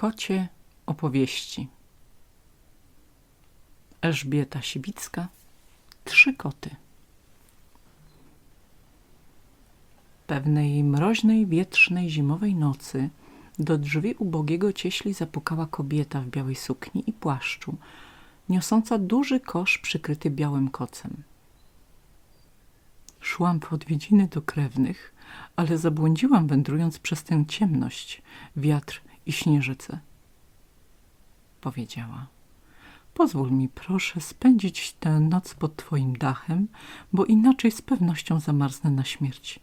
Kocie opowieści. Elżbieta Sibicka Trzy koty. Pewnej mroźnej, wietrznej, zimowej nocy do drzwi ubogiego cieśli zapukała kobieta w białej sukni i płaszczu, niosąca duży kosz przykryty białym kocem. Szłam w odwiedziny do krewnych, ale zabłądziłam wędrując przez tę ciemność, wiatr i śnieżycę. Powiedziała. Pozwól mi proszę spędzić tę noc pod twoim dachem, bo inaczej z pewnością zamarznę na śmierć.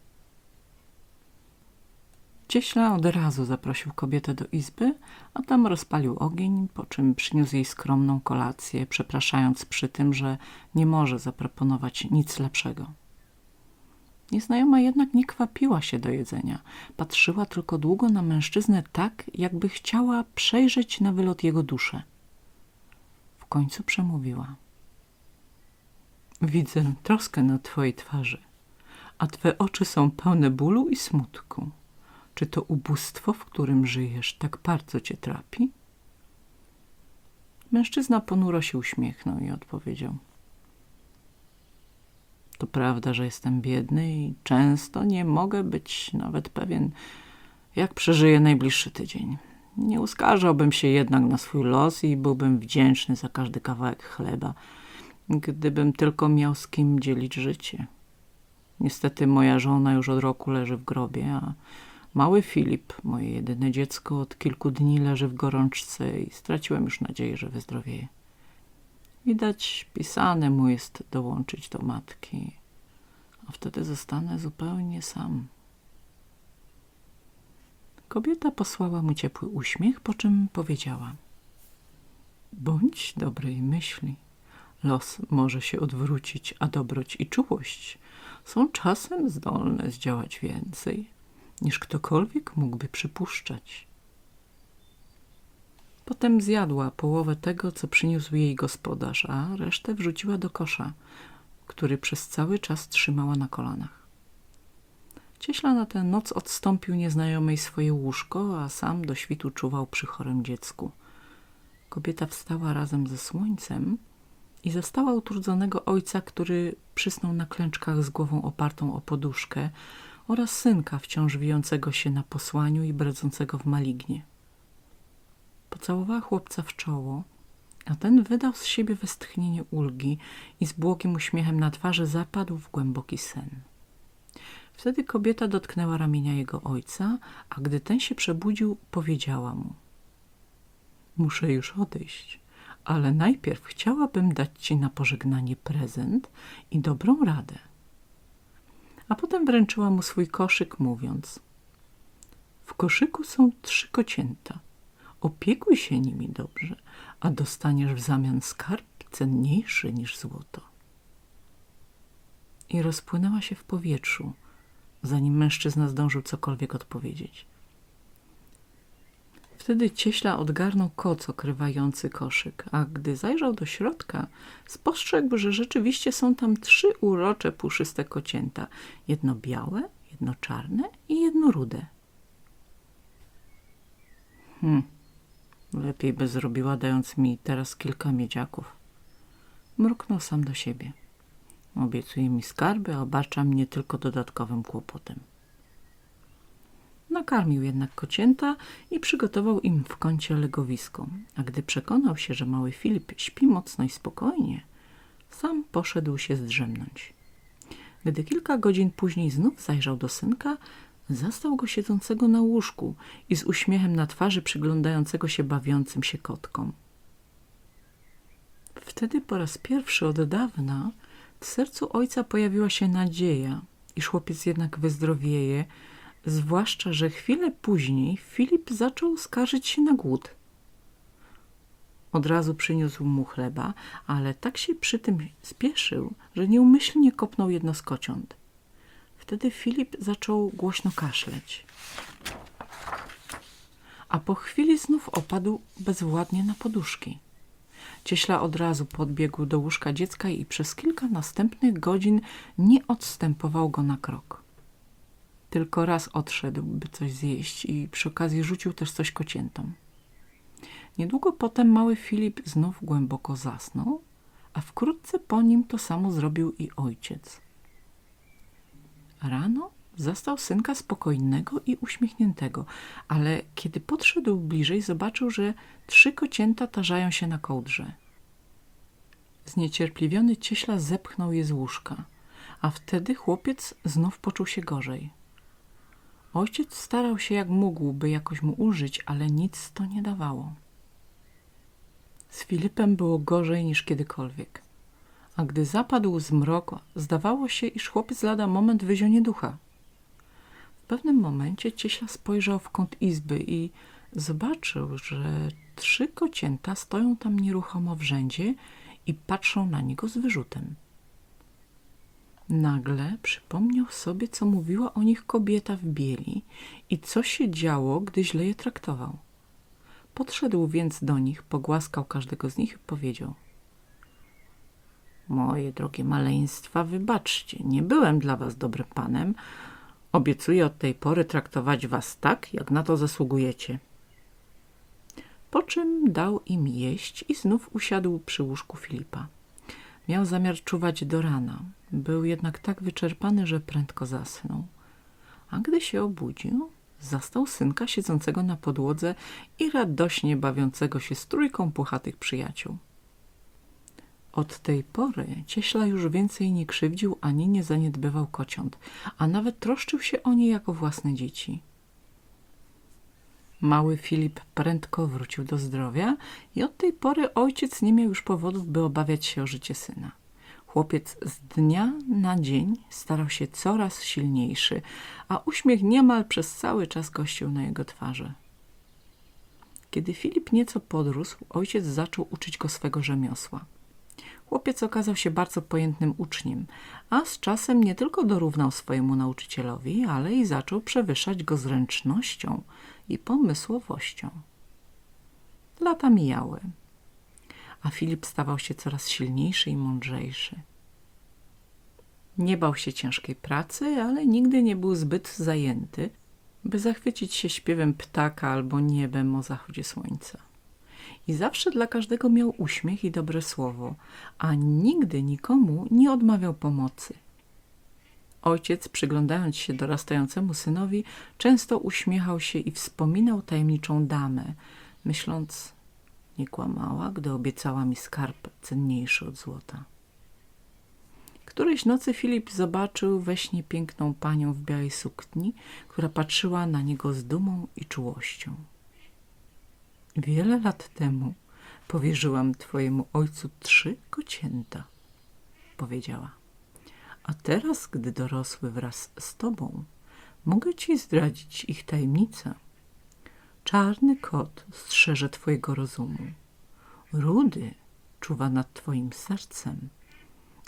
Cieśla od razu zaprosił kobietę do izby, a tam rozpalił ogień, po czym przyniósł jej skromną kolację, przepraszając przy tym, że nie może zaproponować nic lepszego. Nieznajoma jednak nie kwapiła się do jedzenia. Patrzyła tylko długo na mężczyznę tak, jakby chciała przejrzeć na wylot jego duszę. W końcu przemówiła. Widzę troskę na twojej twarzy, a twe oczy są pełne bólu i smutku. Czy to ubóstwo, w którym żyjesz, tak bardzo cię trapi? Mężczyzna ponuro się uśmiechnął i odpowiedział – to prawda, że jestem biedny i często nie mogę być nawet pewien, jak przeżyję najbliższy tydzień. Nie uskarżałbym się jednak na swój los i byłbym wdzięczny za każdy kawałek chleba, gdybym tylko miał z kim dzielić życie. Niestety moja żona już od roku leży w grobie, a mały Filip, moje jedyne dziecko, od kilku dni leży w gorączce i straciłem już nadzieję, że wyzdrowieje. Widać, pisane mu jest dołączyć do matki, a wtedy zostanę zupełnie sam. Kobieta posłała mu ciepły uśmiech, po czym powiedziała Bądź dobrej myśli. Los może się odwrócić, a dobroć i czułość są czasem zdolne zdziałać więcej, niż ktokolwiek mógłby przypuszczać. Potem zjadła połowę tego, co przyniósł jej gospodarz, a resztę wrzuciła do kosza, który przez cały czas trzymała na kolanach. Cieśla na tę noc odstąpił nieznajomej swoje łóżko, a sam do świtu czuwał przy chorym dziecku. Kobieta wstała razem ze słońcem i zastała utrudzonego ojca, który przysnął na klęczkach z głową opartą o poduszkę oraz synka wciąż wijącego się na posłaniu i bredzącego w malignie. Pocałowała chłopca w czoło, a ten wydał z siebie westchnienie ulgi i z błogim uśmiechem na twarzy zapadł w głęboki sen. Wtedy kobieta dotknęła ramienia jego ojca, a gdy ten się przebudził, powiedziała mu Muszę już odejść, ale najpierw chciałabym dać ci na pożegnanie prezent i dobrą radę. A potem wręczyła mu swój koszyk, mówiąc W koszyku są trzy kocięta. Opiekuj się nimi dobrze, a dostaniesz w zamian skarb cenniejszy niż złoto. I rozpłynęła się w powietrzu, zanim mężczyzna zdążył cokolwiek odpowiedzieć. Wtedy cieśla odgarnął koc okrywający koszyk, a gdy zajrzał do środka, spostrzegł, że rzeczywiście są tam trzy urocze, puszyste kocięta. Jedno białe, jedno czarne i jedno rude. Hmm, Lepiej by zrobiła, dając mi teraz kilka miedziaków. Mruknął sam do siebie. Obiecuje mi skarby, a obarcza mnie tylko dodatkowym kłopotem. Nakarmił jednak kocięta i przygotował im w kącie legowisko, a gdy przekonał się, że mały Filip śpi mocno i spokojnie, sam poszedł się zdrzemnąć. Gdy kilka godzin później znów zajrzał do synka, Zastał go siedzącego na łóżku i z uśmiechem na twarzy przyglądającego się bawiącym się kotkom. Wtedy po raz pierwszy od dawna w sercu ojca pojawiła się nadzieja, iż chłopiec jednak wyzdrowieje, zwłaszcza, że chwilę później Filip zaczął skarżyć się na głód. Od razu przyniósł mu chleba, ale tak się przy tym spieszył, że nieumyślnie kopnął jedno z kociąt. Wtedy Filip zaczął głośno kaszleć. A po chwili znów opadł bezwładnie na poduszki. Cieśla od razu podbiegł do łóżka dziecka i przez kilka następnych godzin nie odstępował go na krok. Tylko raz odszedł, by coś zjeść i przy okazji rzucił też coś kociętom. Niedługo potem mały Filip znów głęboko zasnął, a wkrótce po nim to samo zrobił i ojciec. Rano zastał synka spokojnego i uśmiechniętego, ale kiedy podszedł bliżej, zobaczył, że trzy kocięta tarzają się na kołdrze. Zniecierpliwiony cieśla zepchnął je z łóżka, a wtedy chłopiec znów poczuł się gorzej. Ojciec starał się jak mógł, by jakoś mu użyć, ale nic to nie dawało. Z Filipem było gorzej niż kiedykolwiek. A gdy zapadł zmrok, zdawało się, iż chłopiec lada moment wyzionie ducha. W pewnym momencie cieśla spojrzał w kąt izby i zobaczył, że trzy kocięta stoją tam nieruchomo w rzędzie i patrzą na niego z wyrzutem. Nagle przypomniał sobie, co mówiła o nich kobieta w bieli i co się działo, gdy źle je traktował. Podszedł więc do nich, pogłaskał każdego z nich i powiedział Moje drogie maleństwa, wybaczcie, nie byłem dla was dobrym panem. Obiecuję od tej pory traktować was tak, jak na to zasługujecie. Po czym dał im jeść i znów usiadł przy łóżku Filipa. Miał zamiar czuwać do rana. Był jednak tak wyczerpany, że prędko zasnął. A gdy się obudził, zastał synka siedzącego na podłodze i radośnie bawiącego się z trójką puchatych przyjaciół. Od tej pory cieśla już więcej nie krzywdził ani nie zaniedbywał kociąt, a nawet troszczył się o nie jako własne dzieci. Mały Filip prędko wrócił do zdrowia i od tej pory ojciec nie miał już powodów, by obawiać się o życie syna. Chłopiec z dnia na dzień starał się coraz silniejszy, a uśmiech niemal przez cały czas gościł na jego twarzy. Kiedy Filip nieco podrósł, ojciec zaczął uczyć go swego rzemiosła. Chłopiec okazał się bardzo pojętnym uczniem, a z czasem nie tylko dorównał swojemu nauczycielowi, ale i zaczął przewyższać go zręcznością i pomysłowością. Lata mijały, a Filip stawał się coraz silniejszy i mądrzejszy. Nie bał się ciężkiej pracy, ale nigdy nie był zbyt zajęty, by zachwycić się śpiewem ptaka albo niebem o zachodzie słońca. I zawsze dla każdego miał uśmiech i dobre słowo, a nigdy nikomu nie odmawiał pomocy. Ojciec, przyglądając się dorastającemu synowi, często uśmiechał się i wspominał tajemniczą damę, myśląc, nie kłamała, gdy obiecała mi skarb cenniejszy od złota. Którejś nocy Filip zobaczył we śnie piękną panią w białej sukni, która patrzyła na niego z dumą i czułością. Wiele lat temu powierzyłam twojemu ojcu trzy kocięta, powiedziała. A teraz, gdy dorosły wraz z tobą, mogę ci zdradzić ich tajemnicę. Czarny kot strzeże twojego rozumu. Rudy czuwa nad twoim sercem,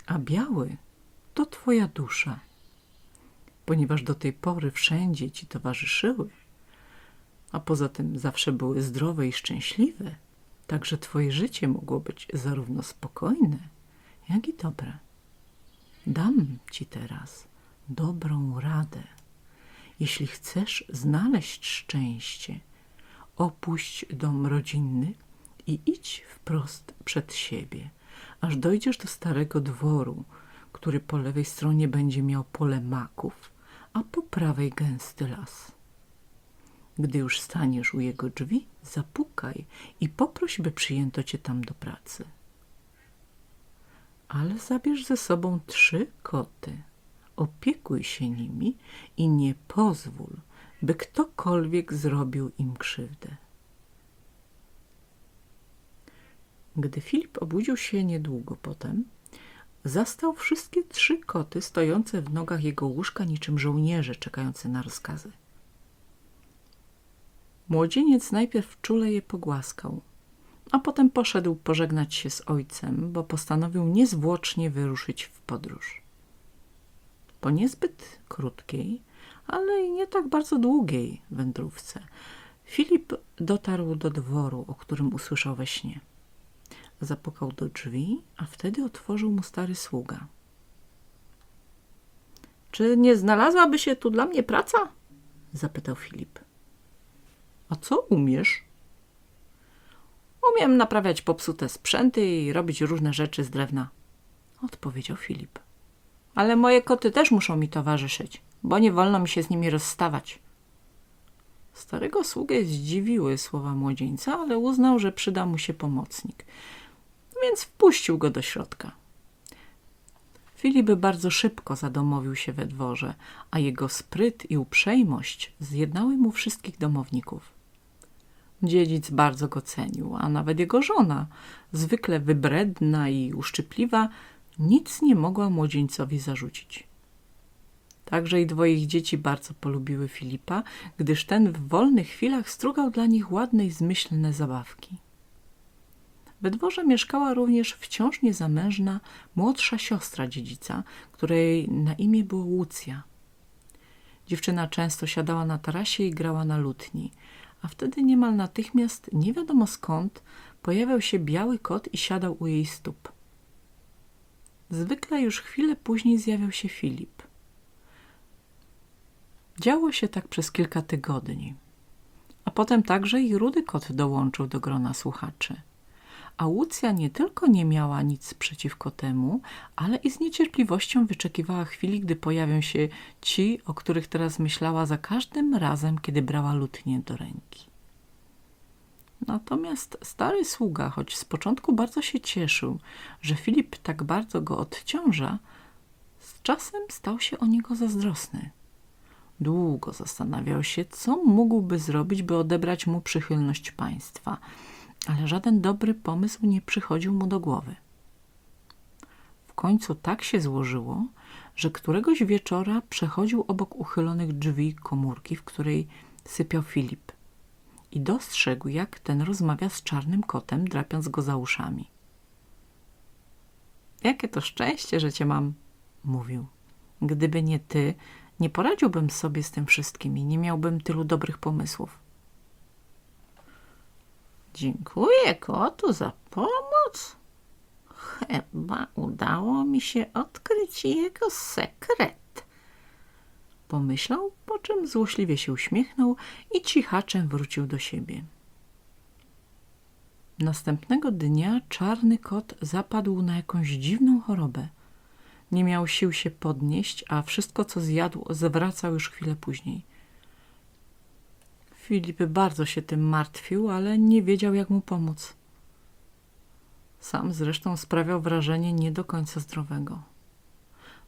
a biały to twoja dusza. Ponieważ do tej pory wszędzie ci towarzyszyły, a poza tym zawsze były zdrowe i szczęśliwe, także twoje życie mogło być zarówno spokojne, jak i dobre. Dam ci teraz dobrą radę. Jeśli chcesz znaleźć szczęście, opuść dom rodzinny i idź wprost przed siebie, aż dojdziesz do starego dworu, który po lewej stronie będzie miał pole maków, a po prawej gęsty las. Gdy już staniesz u jego drzwi, zapukaj i poproś, by przyjęto cię tam do pracy. Ale zabierz ze sobą trzy koty, opiekuj się nimi i nie pozwól, by ktokolwiek zrobił im krzywdę. Gdy Filip obudził się niedługo potem, zastał wszystkie trzy koty stojące w nogach jego łóżka niczym żołnierze czekający na rozkazy. Młodzieniec najpierw czule je pogłaskał, a potem poszedł pożegnać się z ojcem, bo postanowił niezwłocznie wyruszyć w podróż. Po niezbyt krótkiej, ale i nie tak bardzo długiej wędrówce, Filip dotarł do dworu, o którym usłyszał we śnie. Zapukał do drzwi, a wtedy otworzył mu stary sługa. – Czy nie znalazłaby się tu dla mnie praca? – zapytał Filip. A co umiesz? Umiem naprawiać popsute sprzęty i robić różne rzeczy z drewna, odpowiedział Filip. Ale moje koty też muszą mi towarzyszyć, bo nie wolno mi się z nimi rozstawać. Starego sługę zdziwiły słowa młodzieńca, ale uznał, że przyda mu się pomocnik, więc wpuścił go do środka. Filip bardzo szybko zadomowił się we dworze, a jego spryt i uprzejmość zjednały mu wszystkich domowników. Dziedzic bardzo go cenił, a nawet jego żona, zwykle wybredna i uszczypliwa, nic nie mogła młodzieńcowi zarzucić. Także i dwoich dzieci bardzo polubiły Filipa, gdyż ten w wolnych chwilach strugał dla nich ładne i zmyślne zabawki. We dworze mieszkała również wciąż niezamężna młodsza siostra dziedzica, której na imię było Łucja. Dziewczyna często siadała na tarasie i grała na lutni, a wtedy niemal natychmiast, nie wiadomo skąd, pojawiał się biały kot i siadał u jej stóp. Zwykle już chwilę później zjawiał się Filip. Działo się tak przez kilka tygodni, a potem także i rudy kot dołączył do grona słuchaczy. A nie tylko nie miała nic przeciwko temu, ale i z niecierpliwością wyczekiwała chwili, gdy pojawią się ci, o których teraz myślała za każdym razem, kiedy brała lutnię do ręki. Natomiast stary sługa, choć z początku bardzo się cieszył, że Filip tak bardzo go odciąża, z czasem stał się o niego zazdrosny. Długo zastanawiał się, co mógłby zrobić, by odebrać mu przychylność państwa – ale żaden dobry pomysł nie przychodził mu do głowy. W końcu tak się złożyło, że któregoś wieczora przechodził obok uchylonych drzwi komórki, w której sypiał Filip i dostrzegł, jak ten rozmawia z czarnym kotem, drapiąc go za uszami. Jakie to szczęście, że cię mam, mówił. Gdyby nie ty, nie poradziłbym sobie z tym wszystkim i nie miałbym tylu dobrych pomysłów. Dziękuję kotu za pomoc. Chyba udało mi się odkryć jego sekret. Pomyślał, po czym złośliwie się uśmiechnął i cichaczem wrócił do siebie. Następnego dnia czarny kot zapadł na jakąś dziwną chorobę. Nie miał sił się podnieść, a wszystko, co zjadł, zwracał już chwilę później. Filip bardzo się tym martwił, ale nie wiedział, jak mu pomóc. Sam zresztą sprawiał wrażenie nie do końca zdrowego.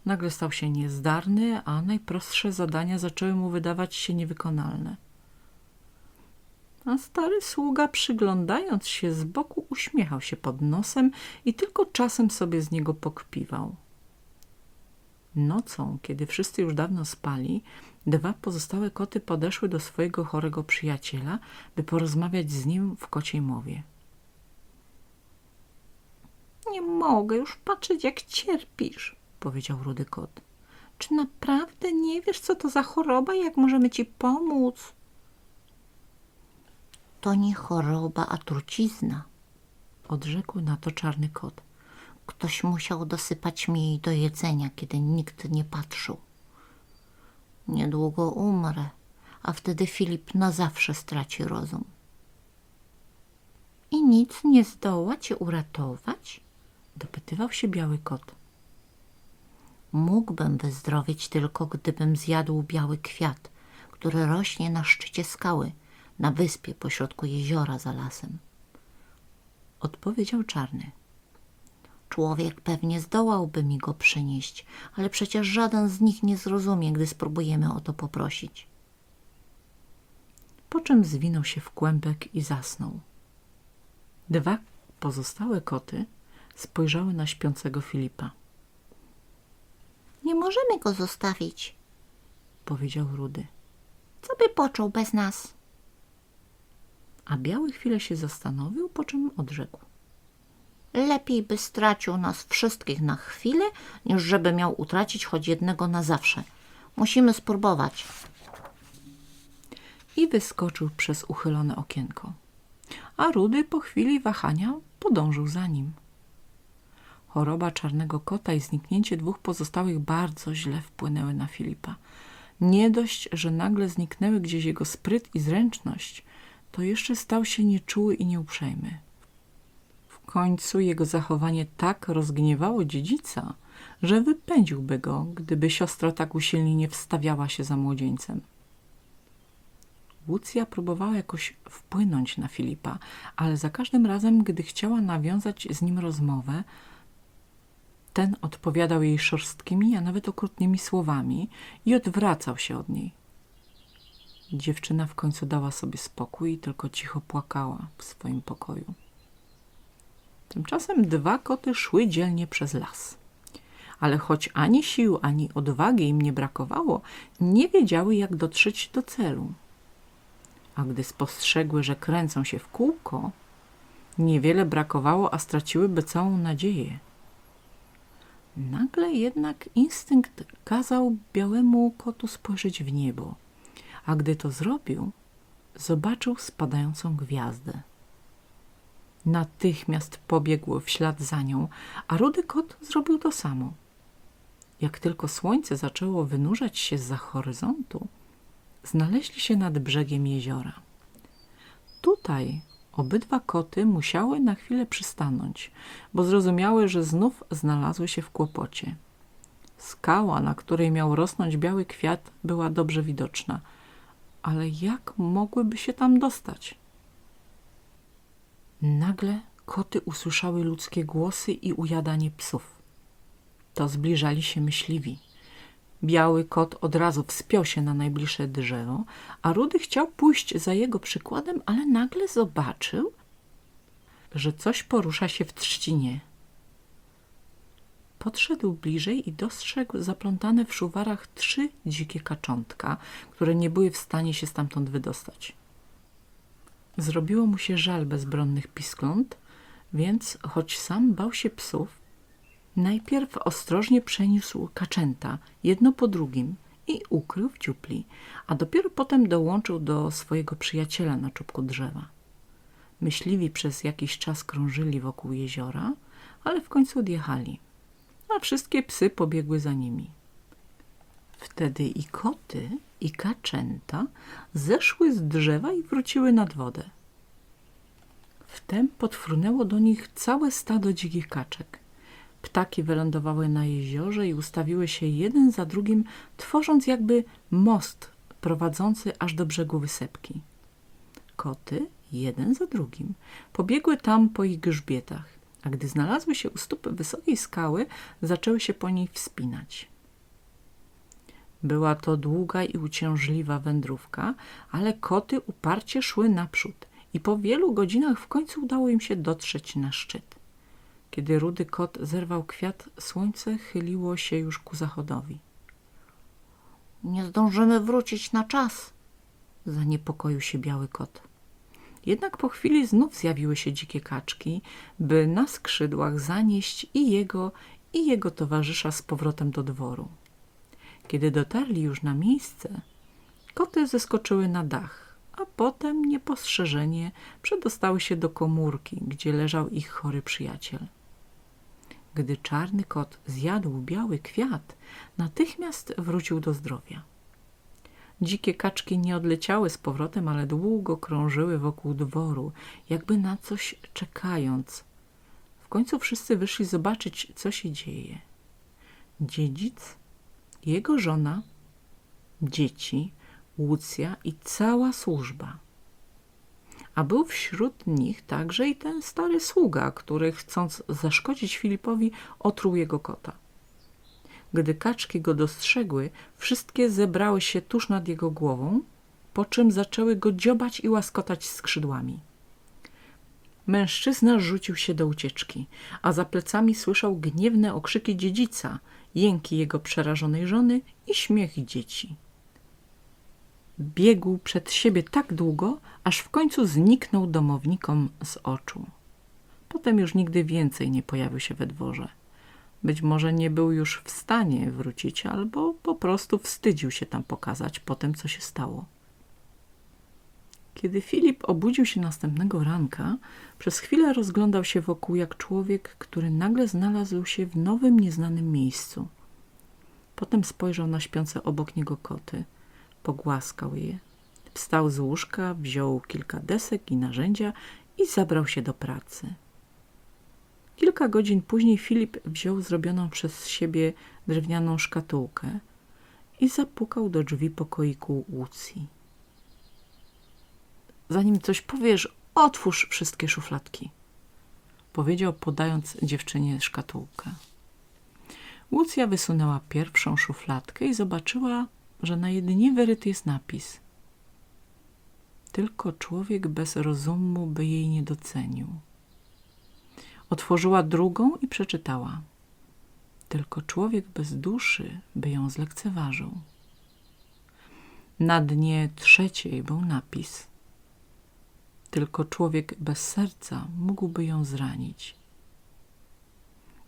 Nagle stał się niezdarny, a najprostsze zadania zaczęły mu wydawać się niewykonalne. A stary sługa, przyglądając się z boku, uśmiechał się pod nosem i tylko czasem sobie z niego pokpiwał. Nocą, kiedy wszyscy już dawno spali, Dwa pozostałe koty podeszły do swojego chorego przyjaciela, by porozmawiać z nim w kociej mowie. Nie mogę już patrzeć, jak cierpisz, powiedział rudy kot. Czy naprawdę nie wiesz, co to za choroba i jak możemy ci pomóc? To nie choroba, a trucizna, odrzekł na to czarny kot. Ktoś musiał dosypać mi jej do jedzenia, kiedy nikt nie patrzył. Niedługo umrę, a wtedy Filip na zawsze straci rozum. I nic nie zdoła cię uratować? Dopytywał się biały kot. Mógłbym wyzdrowieć tylko, gdybym zjadł biały kwiat, który rośnie na szczycie skały, na wyspie pośrodku jeziora za lasem. Odpowiedział czarny. Człowiek pewnie zdołałby mi go przynieść, ale przecież żaden z nich nie zrozumie, gdy spróbujemy o to poprosić. Po czym zwinął się w kłębek i zasnął. Dwa pozostałe koty spojrzały na śpiącego Filipa. Nie możemy go zostawić, powiedział Rudy. Co by począł bez nas? A Biały chwilę się zastanowił, po czym odrzekł. Lepiej by stracił nas wszystkich na chwilę, niż żeby miał utracić choć jednego na zawsze. Musimy spróbować. I wyskoczył przez uchylone okienko. A Rudy po chwili wahania podążył za nim. Choroba czarnego kota i zniknięcie dwóch pozostałych bardzo źle wpłynęły na Filipa. Nie dość, że nagle zniknęły gdzieś jego spryt i zręczność, to jeszcze stał się nieczuły i nieuprzejmy. Końcu jego zachowanie tak rozgniewało dziedzica, że wypędziłby go, gdyby siostra tak usilnie nie wstawiała się za młodzieńcem. Łucja próbowała jakoś wpłynąć na Filipa, ale za każdym razem, gdy chciała nawiązać z nim rozmowę, ten odpowiadał jej szorstkimi, a nawet okrutnymi słowami i odwracał się od niej. Dziewczyna w końcu dała sobie spokój i tylko cicho płakała w swoim pokoju. Tymczasem dwa koty szły dzielnie przez las. Ale choć ani sił, ani odwagi im nie brakowało, nie wiedziały, jak dotrzeć do celu. A gdy spostrzegły, że kręcą się w kółko, niewiele brakowało, a straciłyby całą nadzieję. Nagle jednak instynkt kazał białemu kotu spojrzeć w niebo, a gdy to zrobił, zobaczył spadającą gwiazdę. Natychmiast pobiegł w ślad za nią, a rudy kot zrobił to samo. Jak tylko słońce zaczęło wynurzać się za horyzontu, znaleźli się nad brzegiem jeziora. Tutaj obydwa koty musiały na chwilę przystanąć, bo zrozumiały, że znów znalazły się w kłopocie. Skała, na której miał rosnąć biały kwiat, była dobrze widoczna, ale jak mogłyby się tam dostać? Nagle koty usłyszały ludzkie głosy i ujadanie psów. To zbliżali się myśliwi. Biały kot od razu wspiął się na najbliższe drzewo, a Rudy chciał pójść za jego przykładem, ale nagle zobaczył, że coś porusza się w trzcinie. Podszedł bliżej i dostrzegł zaplątane w szuwarach trzy dzikie kaczątka, które nie były w stanie się stamtąd wydostać. Zrobiło mu się żal bezbronnych piskląt, więc choć sam bał się psów, Najpierw ostrożnie przeniósł kaczęta, jedno po drugim i ukrył w dziupli, a dopiero potem dołączył do swojego przyjaciela na czubku drzewa. Myśliwi przez jakiś czas krążyli wokół jeziora, ale w końcu odjechali, a wszystkie psy pobiegły za nimi. Wtedy i koty, i kaczęta zeszły z drzewa i wróciły nad wodę. Wtem podfrunęło do nich całe stado dzikich kaczek. Ptaki wylądowały na jeziorze i ustawiły się jeden za drugim, tworząc jakby most prowadzący aż do brzegu wysepki. Koty, jeden za drugim, pobiegły tam po ich grzbietach, a gdy znalazły się u stóp wysokiej skały, zaczęły się po niej wspinać. Była to długa i uciążliwa wędrówka, ale koty uparcie szły naprzód i po wielu godzinach w końcu udało im się dotrzeć na szczyt. Kiedy rudy kot zerwał kwiat, słońce chyliło się już ku zachodowi. Nie zdążymy wrócić na czas, zaniepokoił się biały kot. Jednak po chwili znów zjawiły się dzikie kaczki, by na skrzydłach zanieść i jego, i jego towarzysza z powrotem do dworu. Kiedy dotarli już na miejsce, koty zeskoczyły na dach, a potem niepostrzeżenie przedostały się do komórki, gdzie leżał ich chory przyjaciel. Gdy czarny kot zjadł biały kwiat, natychmiast wrócił do zdrowia. Dzikie kaczki nie odleciały z powrotem, ale długo krążyły wokół dworu, jakby na coś czekając. W końcu wszyscy wyszli zobaczyć, co się dzieje. Dziedzic, jego żona, dzieci, Łucja i cała służba – a był wśród nich także i ten stary sługa, który chcąc zaszkodzić Filipowi, otruł jego kota. Gdy kaczki go dostrzegły, wszystkie zebrały się tuż nad jego głową, po czym zaczęły go dziobać i łaskotać skrzydłami. Mężczyzna rzucił się do ucieczki, a za plecami słyszał gniewne okrzyki dziedzica, jęki jego przerażonej żony i śmiech dzieci. Biegł przed siebie tak długo, aż w końcu zniknął domownikom z oczu. Potem już nigdy więcej nie pojawił się we dworze. Być może nie był już w stanie wrócić, albo po prostu wstydził się tam pokazać po tym, co się stało. Kiedy Filip obudził się następnego ranka, przez chwilę rozglądał się wokół jak człowiek, który nagle znalazł się w nowym, nieznanym miejscu. Potem spojrzał na śpiące obok niego koty – pogłaskał je. Wstał z łóżka, wziął kilka desek i narzędzia i zabrał się do pracy. Kilka godzin później Filip wziął zrobioną przez siebie drewnianą szkatułkę i zapukał do drzwi pokoiku Łucji. Zanim coś powiesz, otwórz wszystkie szufladki, powiedział podając dziewczynie szkatułkę. Łucja wysunęła pierwszą szufladkę i zobaczyła, że na jednej wyryty jest napis. Tylko człowiek bez rozumu by jej nie docenił. Otworzyła drugą i przeczytała. Tylko człowiek bez duszy by ją zlekceważył. Na dnie trzeciej był napis. Tylko człowiek bez serca mógłby ją zranić.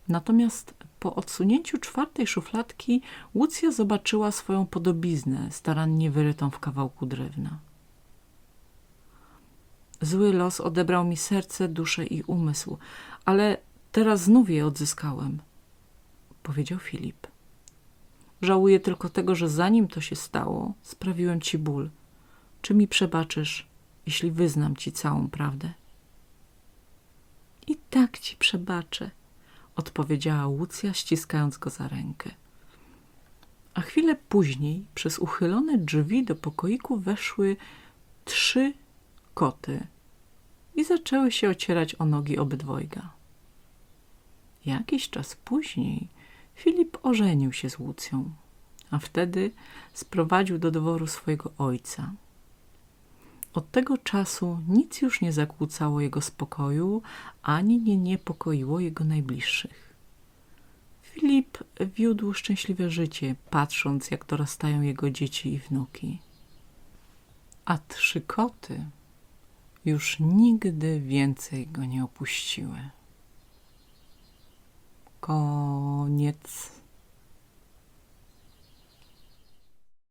Natomiast po odsunięciu czwartej szufladki Łucja zobaczyła swoją podobiznę starannie wyrytą w kawałku drewna. Zły los odebrał mi serce, duszę i umysł, ale teraz znów je odzyskałem, powiedział Filip. Żałuję tylko tego, że zanim to się stało, sprawiłem ci ból. Czy mi przebaczysz, jeśli wyznam ci całą prawdę? I tak ci przebaczę, odpowiedziała Łucja, ściskając go za rękę. A chwilę później przez uchylone drzwi do pokoiku weszły trzy koty i zaczęły się ocierać o nogi obydwojga. Jakiś czas później Filip ożenił się z Łucją, a wtedy sprowadził do dworu swojego ojca. Od tego czasu nic już nie zakłócało jego spokoju, ani nie niepokoiło jego najbliższych. Filip wiódł szczęśliwe życie, patrząc jak dorastają jego dzieci i wnuki. A trzy koty już nigdy więcej go nie opuściły. Koniec.